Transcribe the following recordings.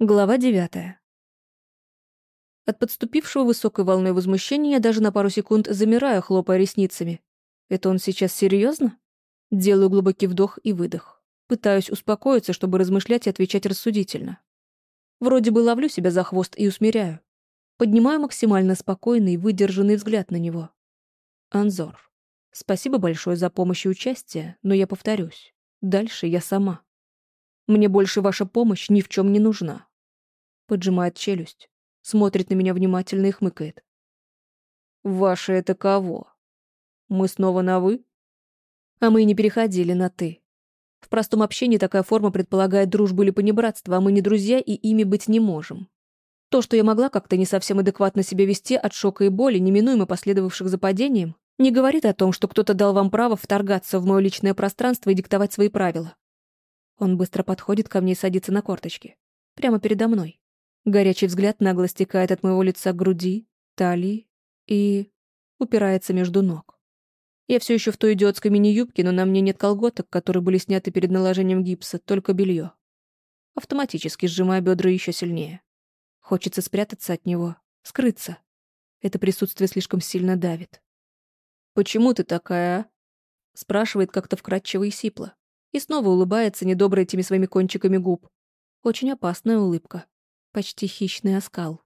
Глава девятая. От подступившего высокой волны возмущения я даже на пару секунд замираю, хлопая ресницами. Это он сейчас серьезно? Делаю глубокий вдох и выдох. Пытаюсь успокоиться, чтобы размышлять и отвечать рассудительно. Вроде бы ловлю себя за хвост и усмиряю. Поднимаю максимально спокойный выдержанный взгляд на него. Анзор, спасибо большое за помощь и участие, но я повторюсь. Дальше я сама. Мне больше ваша помощь ни в чем не нужна поджимает челюсть, смотрит на меня внимательно и хмыкает. «Ваше это кого? Мы снова на «вы»?» А мы и не переходили на «ты». В простом общении такая форма предполагает дружбу или понебратство, а мы не друзья и ими быть не можем. То, что я могла как-то не совсем адекватно себя вести от шока и боли, неминуемо последовавших за падением, не говорит о том, что кто-то дал вам право вторгаться в мое личное пространство и диктовать свои правила. Он быстро подходит ко мне и садится на корточки. Прямо передо мной. Горячий взгляд нагло стекает от моего лица к груди, талии и... упирается между ног. Я все еще в той идиотской мини-юбке, но на мне нет колготок, которые были сняты перед наложением гипса, только белье. Автоматически сжимаю бедра еще сильнее. Хочется спрятаться от него, скрыться. Это присутствие слишком сильно давит. «Почему ты такая, а?» Спрашивает как-то вкрадчиво и сипло. И снова улыбается недобро этими своими кончиками губ. Очень опасная улыбка почти хищный оскал.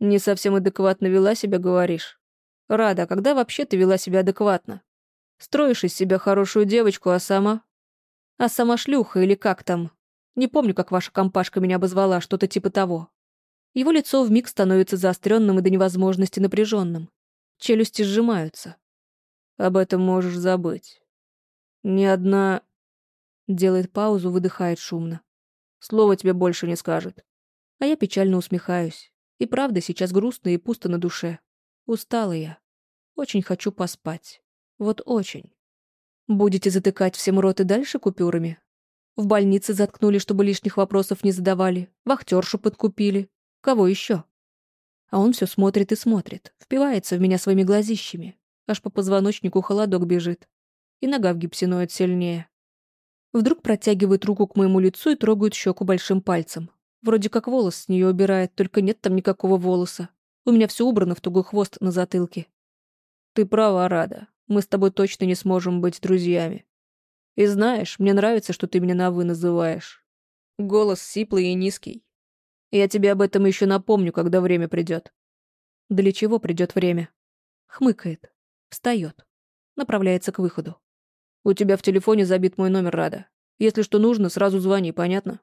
«Не совсем адекватно вела себя, говоришь? Рада, а когда вообще ты вела себя адекватно? Строишь из себя хорошую девочку, а сама? А сама шлюха или как там? Не помню, как ваша компашка меня обозвала, что-то типа того». Его лицо вмиг становится заостренным и до невозможности напряженным. Челюсти сжимаются. Об этом можешь забыть. Ни одна... Делает паузу, выдыхает шумно. Слово тебе больше не скажет. А я печально усмехаюсь. И правда, сейчас грустно и пусто на душе. Устала я. Очень хочу поспать. Вот очень. Будете затыкать всем рот и дальше купюрами? В больнице заткнули, чтобы лишних вопросов не задавали. Вахтершу подкупили. Кого еще? А он все смотрит и смотрит. Впивается в меня своими глазищами. Аж по позвоночнику холодок бежит. И нога в гипсе сильнее. Вдруг протягивает руку к моему лицу и трогает щеку большим пальцем. Вроде как волос с нее убирает, только нет там никакого волоса. У меня все убрано в тугой хвост на затылке. Ты права, Рада. Мы с тобой точно не сможем быть друзьями. И знаешь, мне нравится, что ты меня на «вы» называешь. Голос сиплый и низкий. Я тебе об этом еще напомню, когда время придет. Для чего придет время? Хмыкает. Встает. Направляется к выходу. У тебя в телефоне забит мой номер, Рада. Если что нужно, сразу звони, понятно?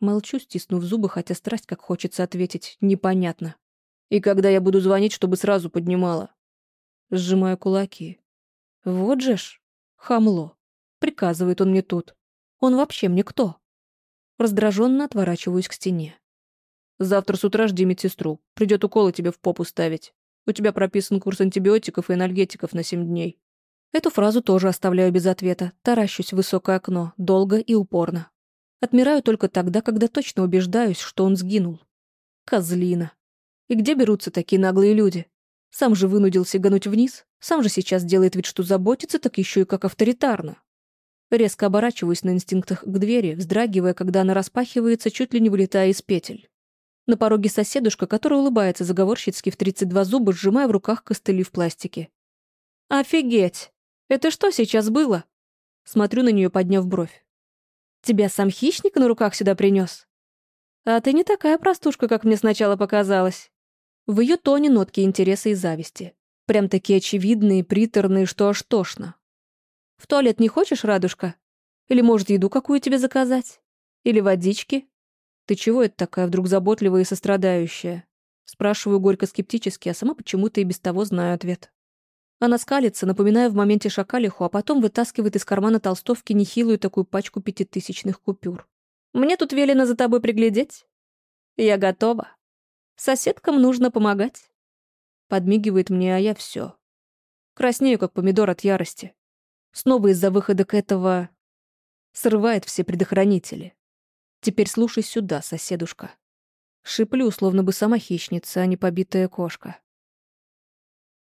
Молчу, стиснув зубы, хотя страсть, как хочется ответить, непонятно. И когда я буду звонить, чтобы сразу поднимала? Сжимаю кулаки. Вот же ж, хамло. Приказывает он мне тут. Он вообще мне кто? Раздраженно отворачиваюсь к стене. Завтра с утра жди медсестру. Придет уколы тебе в попу ставить. У тебя прописан курс антибиотиков и анальгетиков на семь дней. Эту фразу тоже оставляю без ответа, таращусь в высокое окно, долго и упорно. Отмираю только тогда, когда точно убеждаюсь, что он сгинул. Козлина. И где берутся такие наглые люди? Сам же вынудил сигануть вниз, сам же сейчас делает вид, что заботится, так еще и как авторитарно. Резко оборачиваюсь на инстинктах к двери, вздрагивая, когда она распахивается, чуть ли не вылетая из петель. На пороге соседушка, которая улыбается заговорщицки в 32 зуба, сжимая в руках костыли в пластике. «Офигеть! Это что сейчас было?» Смотрю на нее, подняв бровь. Тебя сам хищник на руках сюда принес? А ты не такая простушка, как мне сначала показалось. В ее тоне нотки интереса и зависти. Прям такие очевидные, приторные, что аж тошно. В туалет не хочешь, радужка? Или, может, еду какую тебе заказать? Или водички? Ты чего это такая вдруг заботливая и сострадающая? Спрашиваю горько-скептически, а сама почему-то и без того знаю ответ. Она скалится, напоминая в моменте шакалиху, а потом вытаскивает из кармана толстовки нехилую такую пачку пятитысячных купюр. «Мне тут велено за тобой приглядеть. Я готова. Соседкам нужно помогать». Подмигивает мне, а я все. Краснею, как помидор от ярости. Снова из-за выхода к этого... Срывает все предохранители. Теперь слушай сюда, соседушка. Шиплю, словно бы сама хищница, а не побитая кошка.